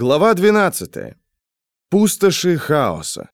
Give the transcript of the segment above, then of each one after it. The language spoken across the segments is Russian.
Глава 12. Пустоши хаоса.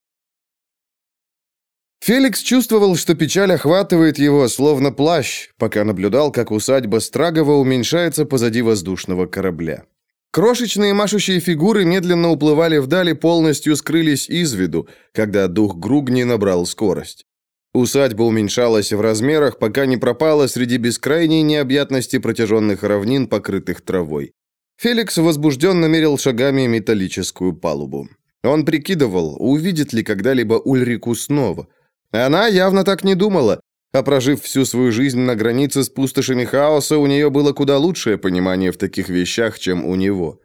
Феликс чувствовал, что печаль охватывает его, словно плащ, пока наблюдал, как усадьба Страгова уменьшается позади воздушного корабля. Крошечные машущие фигуры медленно уплывали вдали, полностью скрылись из виду, когда дух Гругни набрал скорость. Усадьба уменьшалась в размерах, пока не пропала среди бескрайней необъятности протяженных равнин, покрытых травой. Феликс возбужденно мерил шагами металлическую палубу. Он прикидывал, увидит ли когда-либо Ульрику снова. Она явно так не думала, а прожив всю свою жизнь на границе с пустошами хаоса, у нее было куда лучшее понимание в таких вещах, чем у него.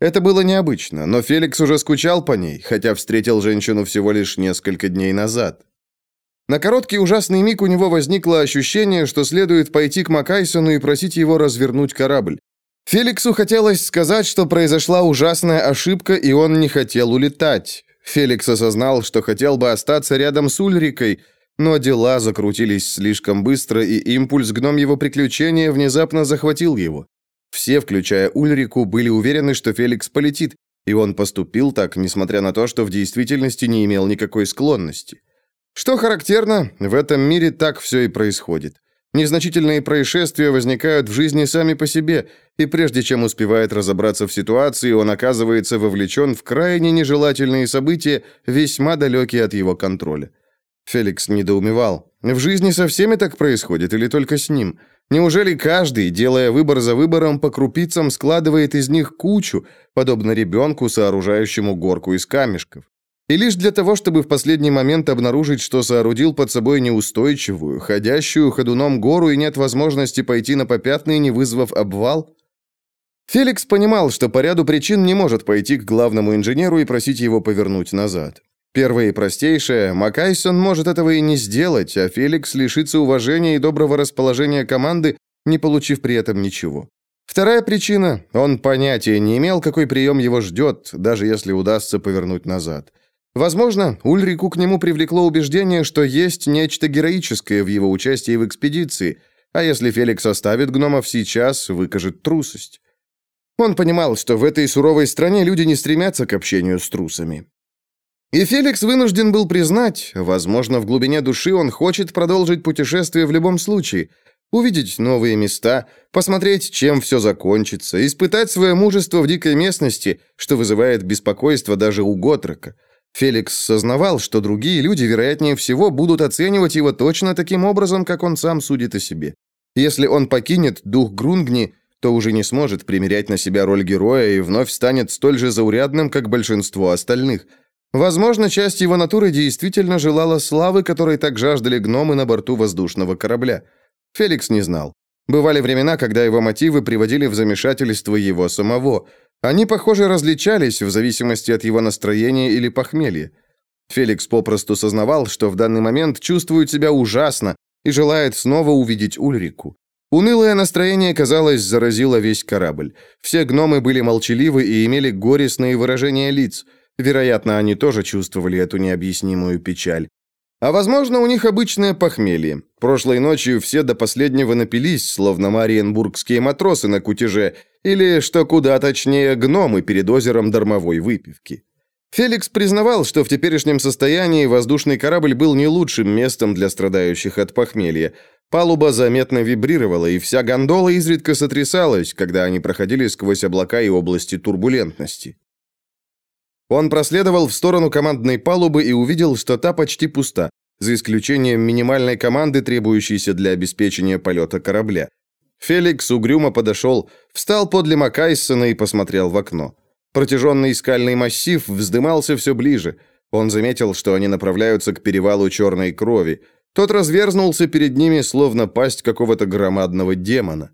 Это было необычно, но Феликс уже скучал по ней, хотя встретил женщину всего лишь несколько дней назад. На короткий ужасный миг у него возникло ощущение, что следует пойти к Макайсону и просить его развернуть корабль. Феликсу хотелось сказать, что произошла ужасная ошибка, и он не хотел улетать. Феликс осознал, что хотел бы остаться рядом с Ульрикой, но дела закрутились слишком быстро, и импульс гном его приключения внезапно захватил его. Все, включая Ульрику, были уверены, что Феликс полетит, и он поступил так, несмотря на то, что в действительности не имел никакой склонности. Что характерно, в этом мире так все и происходит. Незначительные происшествия возникают в жизни сами по себе, и прежде чем успевает разобраться в ситуации, он оказывается вовлечен в крайне нежелательные события, весьма далекие от его контроля. Феликс недоумевал. В жизни со всеми так происходит или только с ним? Неужели каждый, делая выбор за выбором, по крупицам складывает из них кучу, подобно ребенку, сооружающему горку из камешков? И лишь для того, чтобы в последний момент обнаружить, что соорудил под собой неустойчивую, ходящую ходуном гору и нет возможности пойти на попятные, не вызвав обвал? Феликс понимал, что по ряду причин не может пойти к главному инженеру и просить его повернуть назад. Первое и простейшее, Макайсон может этого и не сделать, а Феликс лишится уважения и доброго расположения команды, не получив при этом ничего. Вторая причина – он понятия не имел, какой прием его ждет, даже если удастся повернуть назад. Возможно, Ульрику к нему привлекло убеждение, что есть нечто героическое в его участии в экспедиции, а если Феликс оставит гномов сейчас, выкажет трусость. Он понимал, что в этой суровой стране люди не стремятся к общению с трусами. И Феликс вынужден был признать, возможно, в глубине души он хочет продолжить путешествие в любом случае, увидеть новые места, посмотреть, чем все закончится, испытать свое мужество в дикой местности, что вызывает беспокойство даже у Готрока – Феликс сознавал, что другие люди, вероятнее всего, будут оценивать его точно таким образом, как он сам судит о себе. Если он покинет дух Грунгни, то уже не сможет примерять на себя роль героя и вновь станет столь же заурядным, как большинство остальных. Возможно, часть его натуры действительно желала славы, которой так жаждали гномы на борту воздушного корабля. Феликс не знал. Бывали времена, когда его мотивы приводили в замешательство его самого – они, похоже, различались в зависимости от его настроения или похмелья. Феликс попросту сознавал, что в данный момент чувствует себя ужасно и желает снова увидеть Ульрику. Унылое настроение, казалось, заразило весь корабль. Все гномы были молчаливы и имели горестные выражения лиц. Вероятно, они тоже чувствовали эту необъяснимую печаль. А возможно, у них обычное похмелье. Прошлой ночью все до последнего напились, словно мариенбургские матросы на кутеже, или, что куда точнее, гномы перед озером дармовой выпивки. Феликс признавал, что в теперешнем состоянии воздушный корабль был не лучшим местом для страдающих от похмелья. Палуба заметно вибрировала, и вся гондола изредка сотрясалась, когда они проходили сквозь облака и области турбулентности. Он проследовал в сторону командной палубы и увидел, что та почти пуста, за исключением минимальной команды, требующейся для обеспечения полета корабля. Феликс угрюмо подошел, встал подле Макайсона и посмотрел в окно. Протяженный скальный массив вздымался все ближе. Он заметил, что они направляются к перевалу черной крови. Тот разверзнулся перед ними, словно пасть какого-то громадного демона.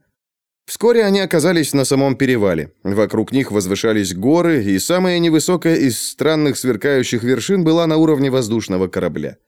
Вскоре они оказались на самом перевале. Вокруг них возвышались горы, и самая невысокая из странных сверкающих вершин была на уровне воздушного корабля.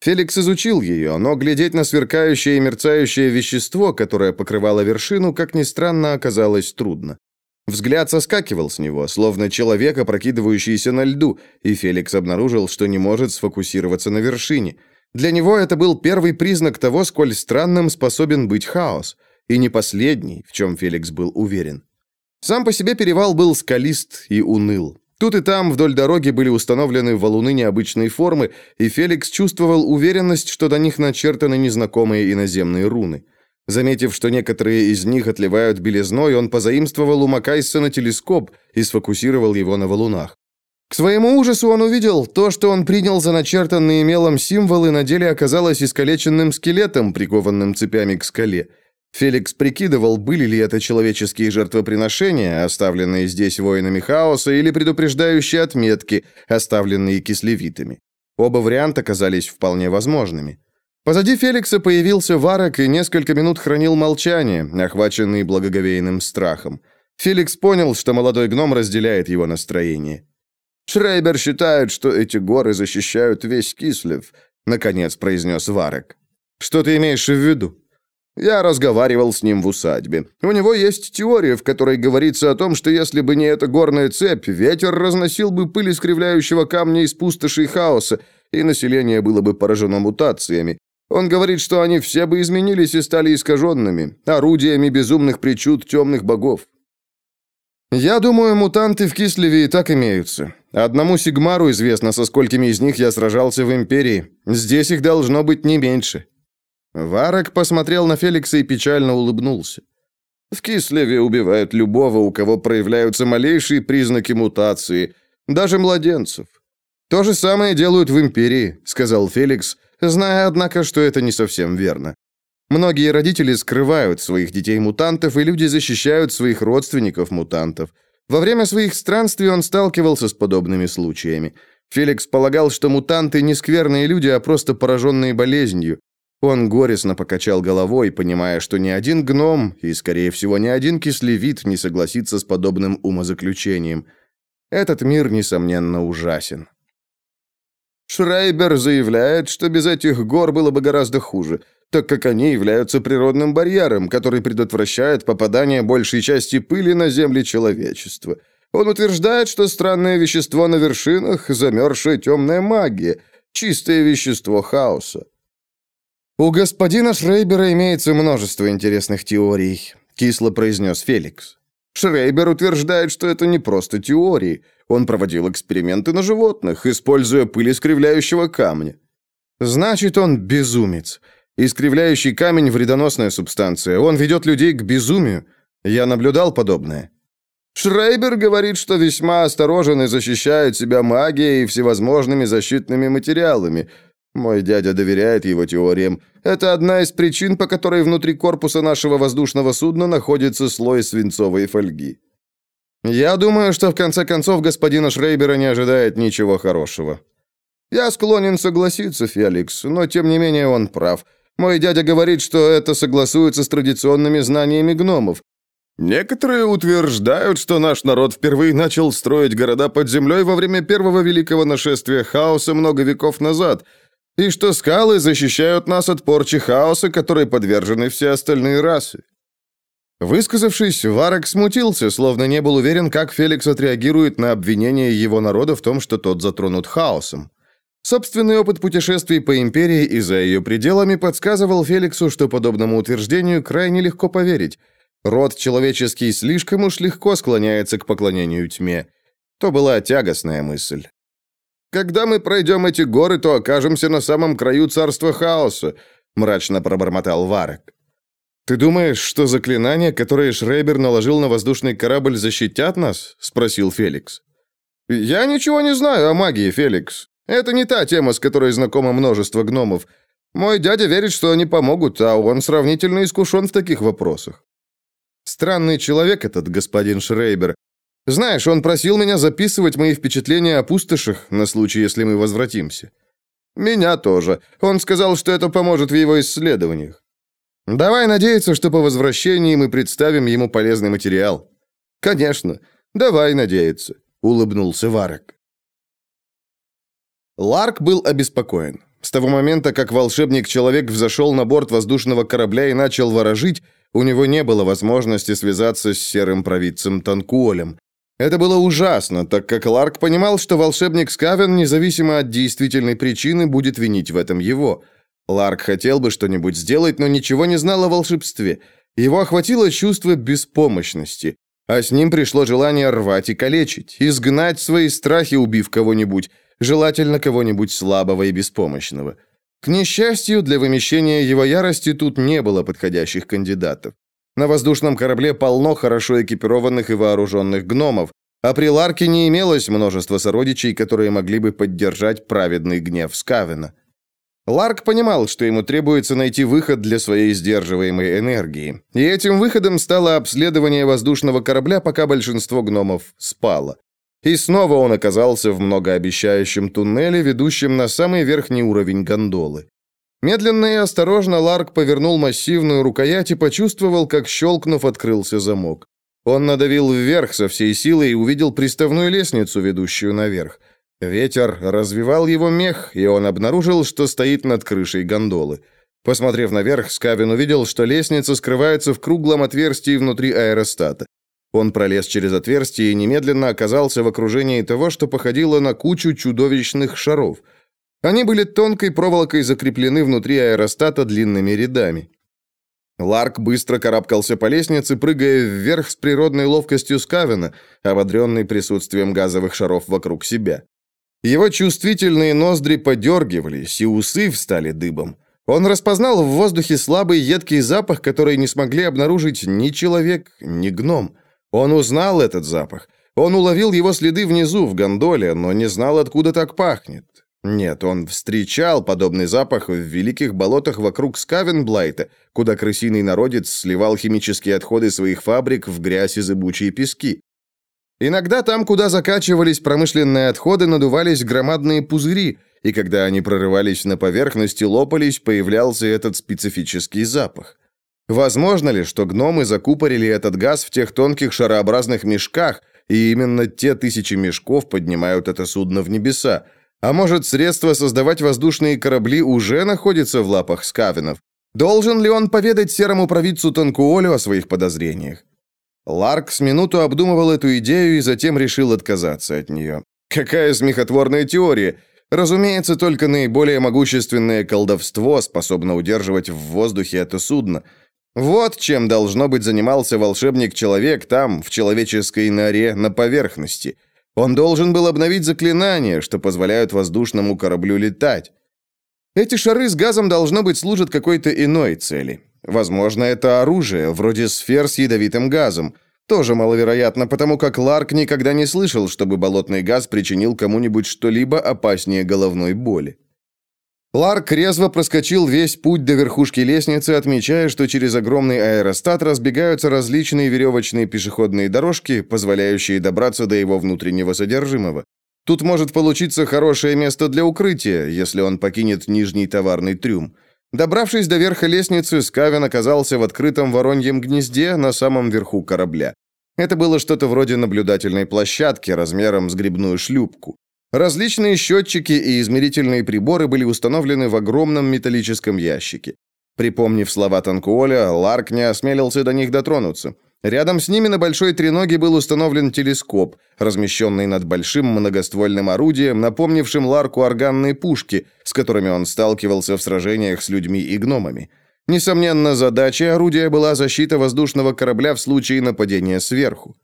Феликс изучил ее, но глядеть на сверкающее и мерцающее вещество, которое покрывало вершину, как ни странно, оказалось трудно. Взгляд соскакивал с него, словно человек, опрокидывающийся на льду, и Феликс обнаружил, что не может сфокусироваться на вершине. Для него это был первый признак того, сколь странным способен быть хаос – и не последний, в чем Феликс был уверен. Сам по себе перевал был скалист и уныл. Тут и там вдоль дороги были установлены валуны необычной формы, и Феликс чувствовал уверенность, что до них начертаны незнакомые иноземные руны. Заметив, что некоторые из них отливают белизной, он позаимствовал у Макайсона телескоп и сфокусировал его на валунах. Своему ужасу он увидел, то, что он принял за начертанные мелом символы, на деле оказалось искалеченным скелетом, прикованным цепями к скале. Феликс прикидывал, были ли это человеческие жертвоприношения, оставленные здесь воинами хаоса, или предупреждающие отметки, оставленные кислевитами. Оба варианта казались вполне возможными. Позади Феликса появился Варок и несколько минут хранил молчание, охваченный благоговейным страхом. Феликс понял, что молодой гном разделяет его настроение. «Шрейбер считает, что эти горы защищают весь Кислев», — наконец произнес Варок. «Что ты имеешь в виду?» Я разговаривал с ним в усадьбе. У него есть теория, в которой говорится о том, что если бы не эта горная цепь, ветер разносил бы пыль искривляющего камня из пустоши и хаоса, и население было бы поражено мутациями. Он говорит, что они все бы изменились и стали искаженными, орудиями безумных причуд темных богов. Я думаю, мутанты в Кислеве и так имеются. Одному Сигмару известно, со сколькими из них я сражался в Империи. Здесь их должно быть не меньше. Варок посмотрел на Феликса и печально улыбнулся. В Кислеве убивают любого, у кого проявляются малейшие признаки мутации, даже младенцев. То же самое делают в Империи, сказал Феликс, зная, однако, что это не совсем верно. Многие родители скрывают своих детей-мутантов, и люди защищают своих родственников-мутантов. Во время своих странствий он сталкивался с подобными случаями. Феликс полагал, что мутанты не скверные люди, а просто пораженные болезнью. Он горестно покачал головой, понимая, что ни один гном и, скорее всего, ни один кислевид не согласится с подобным умозаключением. Этот мир, несомненно, ужасен. Шрайбер заявляет, что без этих гор было бы гораздо хуже, так как они являются природным барьером, который предотвращает попадание большей части пыли на земли человечества. Он утверждает, что странное вещество на вершинах – замерзшая темная магия, чистое вещество хаоса. «У господина Шрейбера имеется множество интересных теорий», – кисло произнес Феликс. Шрейбер утверждает, что это не просто теории. Он проводил эксперименты на животных, используя пыль искривляющего камня. Значит, он безумец. Искривляющий камень – вредоносная субстанция. Он ведет людей к безумию. Я наблюдал подобное. Шрейбер говорит, что весьма осторожен и защищает себя магией и всевозможными защитными материалами. Мой дядя доверяет его теориям. Это одна из причин, по которой внутри корпуса нашего воздушного судна находится слой свинцовой фольги. Я думаю, что в конце концов господина Шрейбера не ожидает ничего хорошего. Я склонен согласиться, Феликс, но тем не менее он прав. Мой дядя говорит, что это согласуется с традиционными знаниями гномов. Некоторые утверждают, что наш народ впервые начал строить города под землей во время первого великого нашествия хаоса много веков назад – и что скалы защищают нас от порчи хаоса, которой подвержены все остальные расы. Высказавшись, Варок смутился, словно не был уверен, как Феликс отреагирует на обвинение его народа в том, что тот затронут хаосом. Собственный опыт путешествий по империи и за ее пределами подсказывал Феликсу, что подобному утверждению крайне легко поверить. Род человеческий слишком уж легко склоняется к поклонению тьме. То была тягостная мысль. Когда мы пройдем эти горы, то окажемся на самом краю царства хаоса», — мрачно пробормотал Варек. «Ты думаешь, что заклинания, которые Шрейбер наложил на воздушный корабль, защитят нас?» — спросил Феликс. «Я ничего не знаю о магии, Феликс. Это не та тема, с которой знакомо множество гномов. Мой дядя верит, что они помогут, а он сравнительно искушен в таких вопросах». Странный человек этот господин Шрейбер. Знаешь, он просил меня записывать мои впечатления о пустошах на случай, если мы возвратимся. Меня тоже. Он сказал, что это поможет в его исследованиях. Давай надеяться, что по возвращении мы представим ему полезный материал. Конечно. Давай надеяться, улыбнулся Варок. Ларк был обеспокоен. С того момента, как волшебник-человек взошел на борт воздушного корабля и начал ворожить, у него не было возможности связаться с серым провидцем Танкуолем. Это было ужасно, так как Ларк понимал, что волшебник Скавен, независимо от действительной причины, будет винить в этом его. Ларк хотел бы что-нибудь сделать, но ничего не знал о волшебстве. Его охватило чувство беспомощности. А с ним пришло желание рвать и калечить, изгнать свои страхи, убив кого-нибудь, желательно кого-нибудь слабого и беспомощного. К несчастью, для вымещения его ярости тут не было подходящих кандидатов. На воздушном корабле полно хорошо экипированных и вооруженных гномов, а при Ларке не имелось множества сородичей, которые могли бы поддержать праведный гнев Скавена. Ларк понимал, что ему требуется найти выход для своей сдерживаемой энергии. И этим выходом стало обследование воздушного корабля, пока большинство гномов спало. И снова он оказался в многообещающем туннеле, ведущем на самый верхний уровень гондолы. Медленно и осторожно Ларк повернул массивную рукоять и почувствовал, как, щелкнув, открылся замок. Он надавил вверх со всей силой и увидел приставную лестницу, ведущую наверх. Ветер развивал его мех, и он обнаружил, что стоит над крышей гондолы. Посмотрев наверх, Скавин увидел, что лестница скрывается в круглом отверстии внутри аэростата. Он пролез через отверстие и немедленно оказался в окружении того, что походило на кучу чудовищных шаров. Они были тонкой проволокой закреплены внутри аэростата длинными рядами. Ларк быстро карабкался по лестнице, прыгая вверх с природной ловкостью Скавена, ободренный присутствием газовых шаров вокруг себя. Его чувствительные ноздри подергивались, и усы встали дыбом. Он распознал в воздухе слабый едкий запах, который не смогли обнаружить ни человек, ни гном. Он узнал этот запах. Он уловил его следы внизу, в гондоле, но не знал, откуда так пахнет. Нет, он встречал подобный запах в великих болотах вокруг Скавенблайта, куда крысиный народец сливал химические отходы своих фабрик в грязь и зыбучие пески. Иногда там, куда закачивались промышленные отходы, надувались громадные пузыри, и когда они прорывались на поверхность и лопались, появлялся этот специфический запах. Возможно ли, что гномы закупорили этот газ в тех тонких шарообразных мешках, и именно те тысячи мешков поднимают это судно в небеса, а может, средство создавать воздушные корабли уже находится в лапах скавинов? Должен ли он поведать серому провидцу Танкуолю о своих подозрениях? Ларк с минуту обдумывал эту идею и затем решил отказаться от нее. Какая смехотворная теория! Разумеется, только наиболее могущественное колдовство способно удерживать в воздухе это судно. Вот чем, должно быть, занимался волшебник-человек там, в человеческой норе, на поверхности – он должен был обновить заклинания, что позволяют воздушному кораблю летать. Эти шары с газом, должно быть, служат какой-то иной цели. Возможно, это оружие, вроде сфер с ядовитым газом. Тоже маловероятно, потому как Ларк никогда не слышал, чтобы болотный газ причинил кому-нибудь что-либо опаснее головной боли. Ларк резво проскочил весь путь до верхушки лестницы, отмечая, что через огромный аэростат разбегаются различные веревочные пешеходные дорожки, позволяющие добраться до его внутреннего содержимого. Тут может получиться хорошее место для укрытия, если он покинет нижний товарный трюм. Добравшись до верха лестницы, Скавен оказался в открытом вороньем гнезде на самом верху корабля. Это было что-то вроде наблюдательной площадки размером с грибную шлюпку. Различные счетчики и измерительные приборы были установлены в огромном металлическом ящике. Припомнив слова Танкуоля, Ларк не осмелился до них дотронуться. Рядом с ними на большой треноге был установлен телескоп, размещенный над большим многоствольным орудием, напомнившим Ларку органные пушки, с которыми он сталкивался в сражениях с людьми и гномами. Несомненно, задачей орудия была защита воздушного корабля в случае нападения сверху.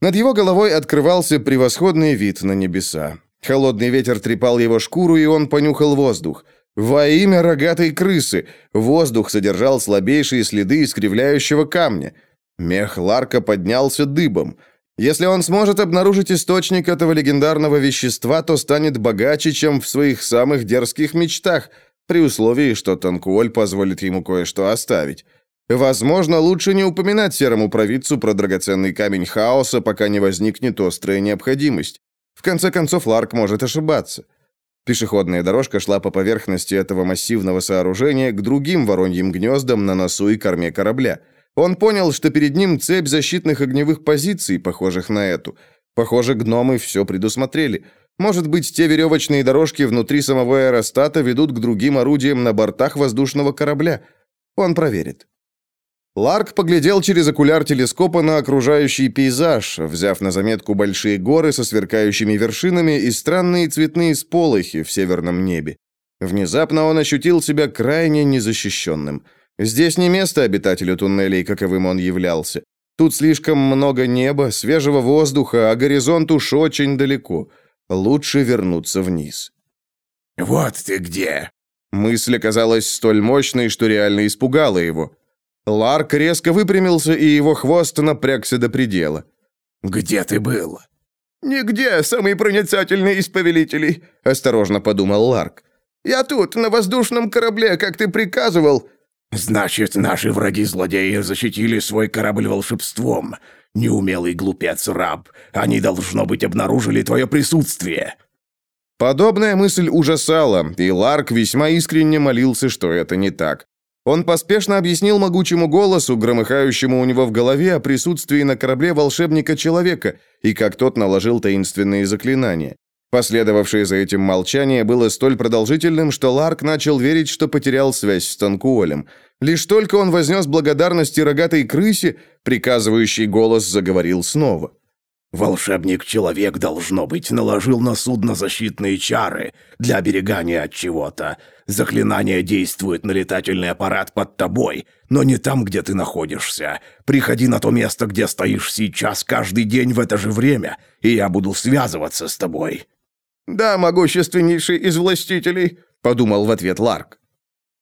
Над его головой открывался превосходный вид на небеса. Холодный ветер трепал его шкуру, и он понюхал воздух. Во имя рогатой крысы! Воздух содержал слабейшие следы искривляющего камня. Мех Ларка поднялся дыбом. Если он сможет обнаружить источник этого легендарного вещества, то станет богаче, чем в своих самых дерзких мечтах, при условии, что Танкуоль позволит ему кое-что оставить. Возможно, лучше не упоминать серому провидцу про драгоценный камень хаоса, пока не возникнет острая необходимость. В конце концов, Ларк может ошибаться. Пешеходная дорожка шла по поверхности этого массивного сооружения к другим вороньим гнездам на носу и корме корабля. Он понял, что перед ним цепь защитных огневых позиций, похожих на эту. Похоже, гномы все предусмотрели. Может быть, те веревочные дорожки внутри самого аэростата ведут к другим орудиям на бортах воздушного корабля. Он проверит. Ларк поглядел через окуляр телескопа на окружающий пейзаж, взяв на заметку большие горы со сверкающими вершинами и странные цветные сполохи в северном небе. Внезапно он ощутил себя крайне незащищенным. Здесь не место обитателю туннелей, каковым он являлся. Тут слишком много неба, свежего воздуха, а горизонт уж очень далеко. Лучше вернуться вниз. «Вот ты где!» Мысль оказалась столь мощной, что реально испугала его. Ларк резко выпрямился, и его хвост напрягся до предела. «Где ты был?» «Нигде, самый проницательный из повелителей», — осторожно подумал Ларк. «Я тут, на воздушном корабле, как ты приказывал». «Значит, наши враги-злодеи защитили свой корабль волшебством. Неумелый глупец-раб. Они, должно быть, обнаружили твое присутствие». Подобная мысль ужасала, и Ларк весьма искренне молился, что это не так. Он поспешно объяснил могучему голосу, громыхающему у него в голове, о присутствии на корабле волшебника-человека и как тот наложил таинственные заклинания. Последовавшее за этим молчание было столь продолжительным, что Ларк начал верить, что потерял связь с Танкуолем. Лишь только он вознес благодарности рогатой крысе, приказывающий голос заговорил снова. Волшебник-человек, должно быть, наложил на судно защитные чары для оберегания от чего-то. Заклинание действует на летательный аппарат под тобой, но не там, где ты находишься. Приходи на то место, где стоишь сейчас, каждый день в это же время, и я буду связываться с тобой». «Да, могущественнейший из властителей», — подумал в ответ Ларк.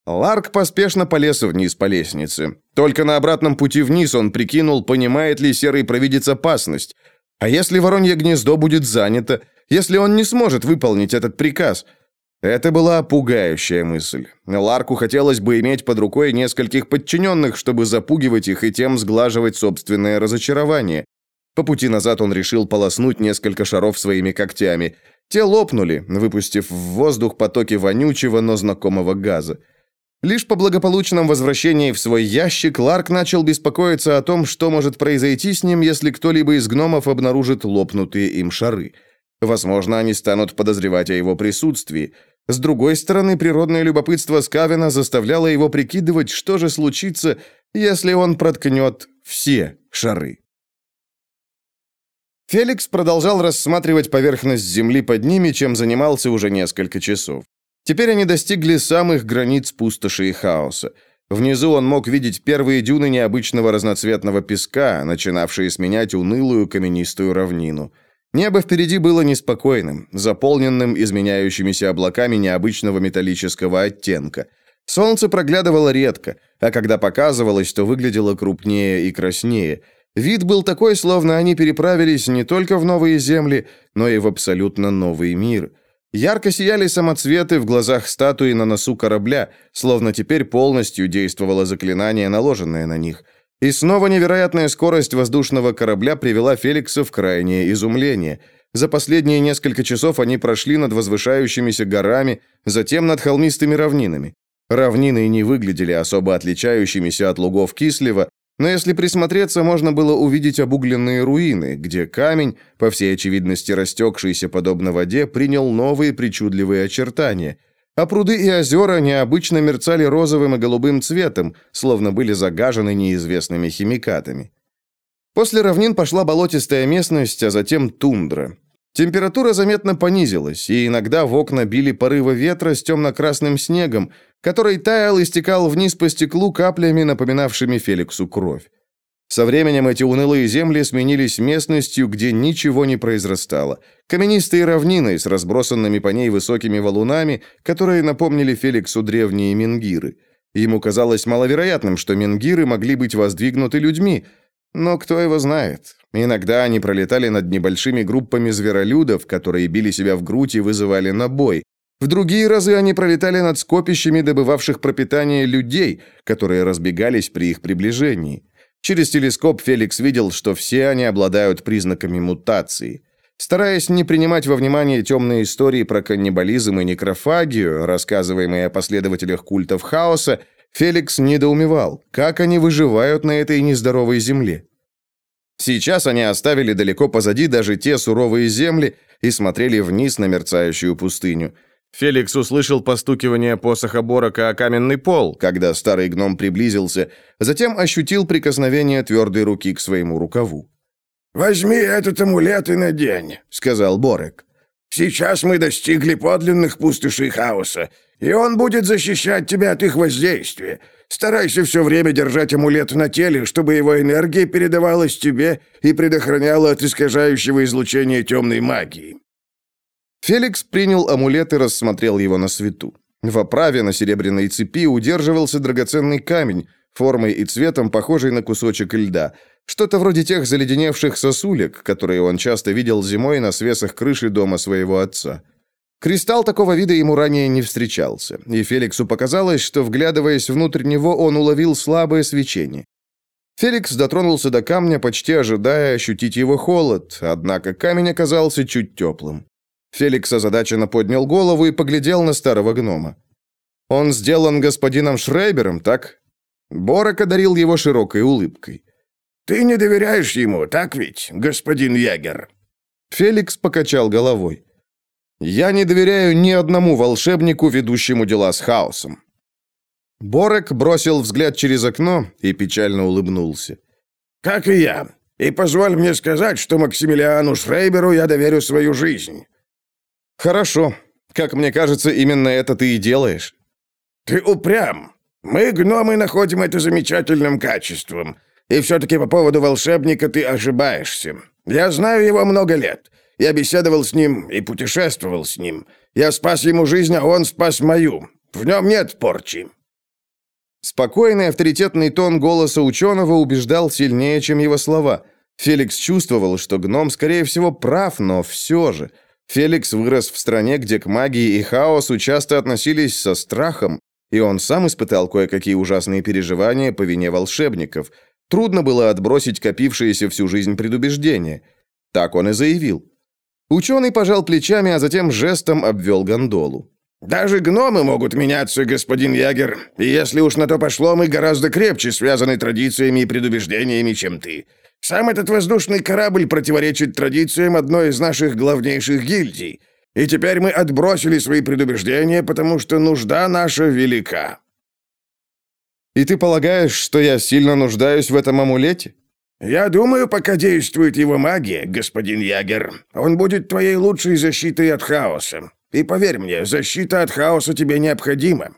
Ларк поспешно полез вниз по лестнице. Только на обратном пути вниз он прикинул, понимает ли серый провидец опасность, а если Воронье гнездо будет занято? Если он не сможет выполнить этот приказ? Это была пугающая мысль. Ларку хотелось бы иметь под рукой нескольких подчиненных, чтобы запугивать их и тем сглаживать собственное разочарование. По пути назад он решил полоснуть несколько шаров своими когтями. Те лопнули, выпустив в воздух потоки вонючего, но знакомого газа. Лишь по благополучном возвращении в свой ящик Ларк начал беспокоиться о том, что может произойти с ним, если кто-либо из гномов обнаружит лопнутые им шары. Возможно, они станут подозревать о его присутствии. С другой стороны, природное любопытство Скавина заставляло его прикидывать, что же случится, если он проткнет все шары. Феликс продолжал рассматривать поверхность земли под ними, чем занимался уже несколько часов. Теперь они достигли самых границ пустоши и хаоса. Внизу он мог видеть первые дюны необычного разноцветного песка, начинавшие сменять унылую каменистую равнину. Небо впереди было неспокойным, заполненным изменяющимися облаками необычного металлического оттенка. Солнце проглядывало редко, а когда показывалось, то выглядело крупнее и краснее. Вид был такой, словно они переправились не только в новые земли, но и в абсолютно новый мир – Ярко сияли самоцветы в глазах статуи на носу корабля, словно теперь полностью действовало заклинание, наложенное на них. И снова невероятная скорость воздушного корабля привела Феликса в крайнее изумление. За последние несколько часов они прошли над возвышающимися горами, затем над холмистыми равнинами. Равнины не выглядели особо отличающимися от лугов Кислева, но если присмотреться, можно было увидеть обугленные руины, где камень, по всей очевидности растекшийся подобно воде, принял новые причудливые очертания. А пруды и озера необычно мерцали розовым и голубым цветом, словно были загажены неизвестными химикатами. После равнин пошла болотистая местность, а затем тундра. Температура заметно понизилась, и иногда в окна били порывы ветра с темно-красным снегом, который таял и стекал вниз по стеклу каплями, напоминавшими Феликсу кровь. Со временем эти унылые земли сменились местностью, где ничего не произрастало. Каменистые равнины с разбросанными по ней высокими валунами, которые напомнили Феликсу древние менгиры. Ему казалось маловероятным, что менгиры могли быть воздвигнуты людьми, но кто его знает. Иногда они пролетали над небольшими группами зверолюдов, которые били себя в грудь и вызывали на бой. В другие разы они пролетали над скопищами добывавших пропитание людей, которые разбегались при их приближении. Через телескоп Феликс видел, что все они обладают признаками мутации. Стараясь не принимать во внимание темные истории про каннибализм и некрофагию, рассказываемые о последователях культов хаоса, Феликс недоумевал, как они выживают на этой нездоровой земле. Сейчас они оставили далеко позади даже те суровые земли и смотрели вниз на мерцающую пустыню – Феликс услышал постукивание посоха Борока о каменный пол, когда старый гном приблизился, затем ощутил прикосновение твердой руки к своему рукаву. «Возьми этот амулет и надень», — сказал Борек. «Сейчас мы достигли подлинных пустошей хаоса, и он будет защищать тебя от их воздействия. Старайся все время держать амулет на теле, чтобы его энергия передавалась тебе и предохраняла от искажающего излучения темной магии». Феликс принял амулет и рассмотрел его на свету. В оправе на серебряной цепи удерживался драгоценный камень, формой и цветом похожий на кусочек льда, что-то вроде тех заледеневших сосулек, которые он часто видел зимой на свесах крыши дома своего отца. Кристалл такого вида ему ранее не встречался, и Феликсу показалось, что, вглядываясь внутрь него, он уловил слабое свечение. Феликс дотронулся до камня, почти ожидая ощутить его холод, однако камень оказался чуть теплым. Феликс озадаченно поднял голову и поглядел на старого гнома. «Он сделан господином Шрейбером, так?» Борок одарил его широкой улыбкой. «Ты не доверяешь ему, так ведь, господин Ягер?» Феликс покачал головой. Я не доверяю ни одному волшебнику, ведущему дела с хаосом. Борек бросил взгляд через окно и печально улыбнулся. «Как и я. И позволь мне сказать, что Максимилиану Шрейберу я доверю свою жизнь». «Хорошо. Как мне кажется, именно это ты и делаешь». «Ты упрям. Мы, гномы, находим это замечательным качеством. И все-таки по поводу волшебника ты ошибаешься. Я знаю его много лет. Я беседовал с ним и путешествовал с ним. Я спас ему жизнь, а он спас мою. В нем нет порчи». Спокойный авторитетный тон голоса ученого убеждал сильнее, чем его слова. Феликс чувствовал, что гном, скорее всего, прав, но все же. Феликс вырос в стране, где к магии и хаосу часто относились со страхом, и он сам испытал кое-какие ужасные переживания по вине волшебников. Трудно было отбросить копившиеся всю жизнь предубеждения. Так он и заявил. Ученый пожал плечами, а затем жестом обвел гондолу. «Даже гномы могут меняться, господин Ягер, и если уж на то пошло, мы гораздо крепче связаны традициями и предубеждениями, чем ты. Сам этот воздушный корабль противоречит традициям одной из наших главнейших гильдий, и теперь мы отбросили свои предубеждения, потому что нужда наша велика». «И ты полагаешь, что я сильно нуждаюсь в этом амулете?» «Я думаю, пока действует его магия, господин Ягер, он будет твоей лучшей защитой от хаоса. И поверь мне, защита от хаоса тебе необходима».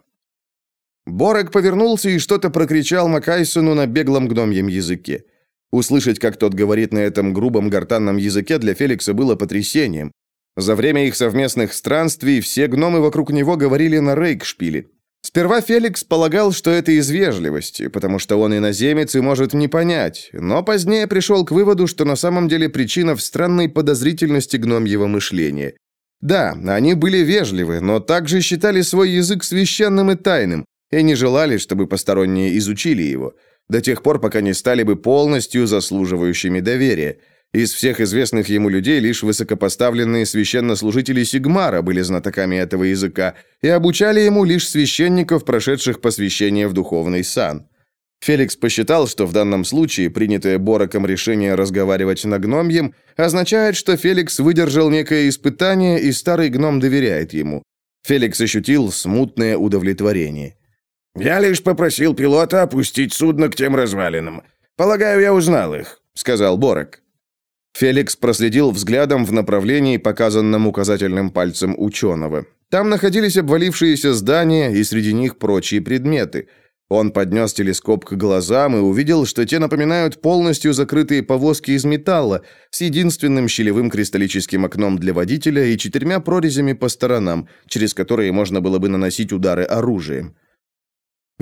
Борек повернулся и что-то прокричал Макайсону на беглом гномьем языке. Услышать, как тот говорит на этом грубом гортанном языке, для Феликса было потрясением. За время их совместных странствий все гномы вокруг него говорили на рейкшпиле. Сперва Феликс полагал, что это из вежливости, потому что он иноземец и может не понять, но позднее пришел к выводу, что на самом деле причина в странной подозрительности гномьего мышления. Да, они были вежливы, но также считали свой язык священным и тайным, и не желали, чтобы посторонние изучили его, до тех пор, пока не стали бы полностью заслуживающими доверия – из всех известных ему людей лишь высокопоставленные священнослужители Сигмара были знатоками этого языка и обучали ему лишь священников, прошедших посвящение в духовный сан. Феликс посчитал, что в данном случае принятое Бороком решение разговаривать на гномьем означает, что Феликс выдержал некое испытание, и старый гном доверяет ему. Феликс ощутил смутное удовлетворение. «Я лишь попросил пилота опустить судно к тем развалинам. Полагаю, я узнал их», — сказал Борок. Феликс проследил взглядом в направлении, показанном указательным пальцем ученого. Там находились обвалившиеся здания и среди них прочие предметы. Он поднес телескоп к глазам и увидел, что те напоминают полностью закрытые повозки из металла с единственным щелевым кристаллическим окном для водителя и четырьмя прорезями по сторонам, через которые можно было бы наносить удары оружием.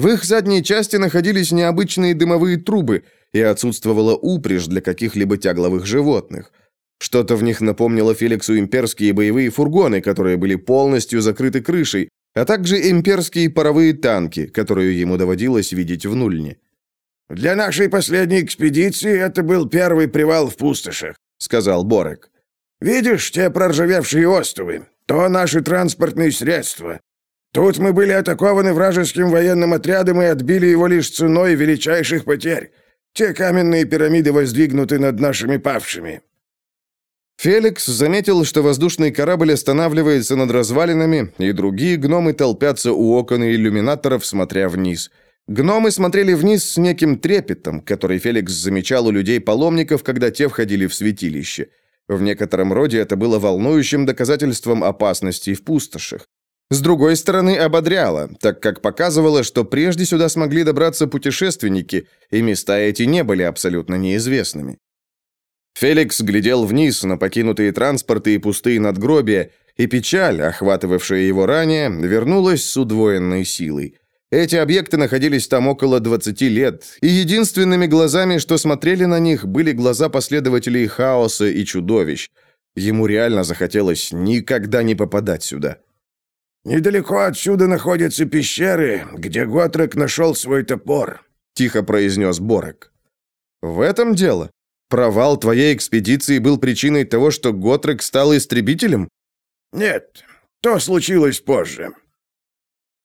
В их задней части находились необычные дымовые трубы – и отсутствовала упряжь для каких-либо тягловых животных. Что-то в них напомнило Феликсу имперские боевые фургоны, которые были полностью закрыты крышей, а также имперские паровые танки, которые ему доводилось видеть в Нульне. «Для нашей последней экспедиции это был первый привал в пустошах», — сказал Борек. «Видишь те проржавевшие островы? То наши транспортные средства. Тут мы были атакованы вражеским военным отрядом и отбили его лишь ценой величайших потерь. Те каменные пирамиды воздвигнуты над нашими павшими». Феликс заметил, что воздушный корабль останавливается над развалинами, и другие гномы толпятся у окон и иллюминаторов, смотря вниз. Гномы смотрели вниз с неким трепетом, который Феликс замечал у людей-паломников, когда те входили в святилище. В некотором роде это было волнующим доказательством опасности в пустошах. С другой стороны, ободряло, так как показывало, что прежде сюда смогли добраться путешественники, и места эти не были абсолютно неизвестными. Феликс глядел вниз на покинутые транспорты и пустые надгробия, и печаль, охватывавшая его ранее, вернулась с удвоенной силой. Эти объекты находились там около 20 лет, и единственными глазами, что смотрели на них, были глаза последователей хаоса и чудовищ. Ему реально захотелось никогда не попадать сюда. «Недалеко отсюда находятся пещеры, где Готрек нашел свой топор», — тихо произнес Борек. «В этом дело? Провал твоей экспедиции был причиной того, что Готрек стал истребителем?» «Нет, то случилось позже».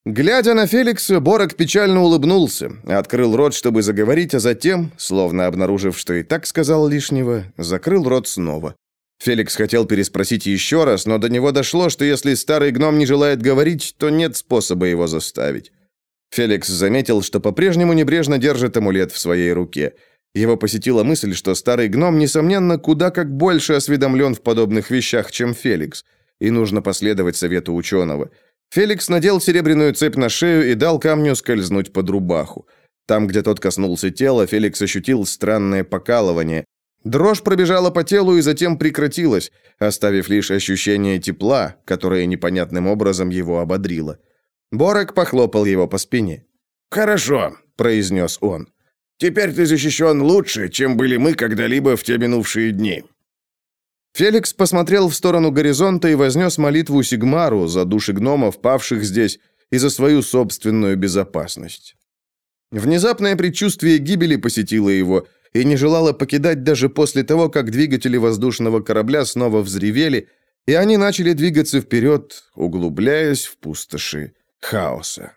Глядя на Феликса, Борок печально улыбнулся, открыл рот, чтобы заговорить, а затем, словно обнаружив, что и так сказал лишнего, закрыл рот снова. Феликс хотел переспросить еще раз, но до него дошло, что если старый гном не желает говорить, то нет способа его заставить. Феликс заметил, что по-прежнему небрежно держит амулет в своей руке. Его посетила мысль, что старый гном, несомненно, куда как больше осведомлен в подобных вещах, чем Феликс, и нужно последовать совету ученого. Феликс надел серебряную цепь на шею и дал камню скользнуть под рубаху. Там, где тот коснулся тела, Феликс ощутил странное покалывание, Дрожь пробежала по телу и затем прекратилась, оставив лишь ощущение тепла, которое непонятным образом его ободрило. Борок похлопал его по спине. «Хорошо», — произнес он. «Теперь ты защищен лучше, чем были мы когда-либо в те минувшие дни». Феликс посмотрел в сторону горизонта и вознес молитву Сигмару за души гномов, павших здесь, и за свою собственную безопасность. Внезапное предчувствие гибели посетило его, и не желала покидать даже после того, как двигатели воздушного корабля снова взревели, и они начали двигаться вперед, углубляясь в пустоши хаоса.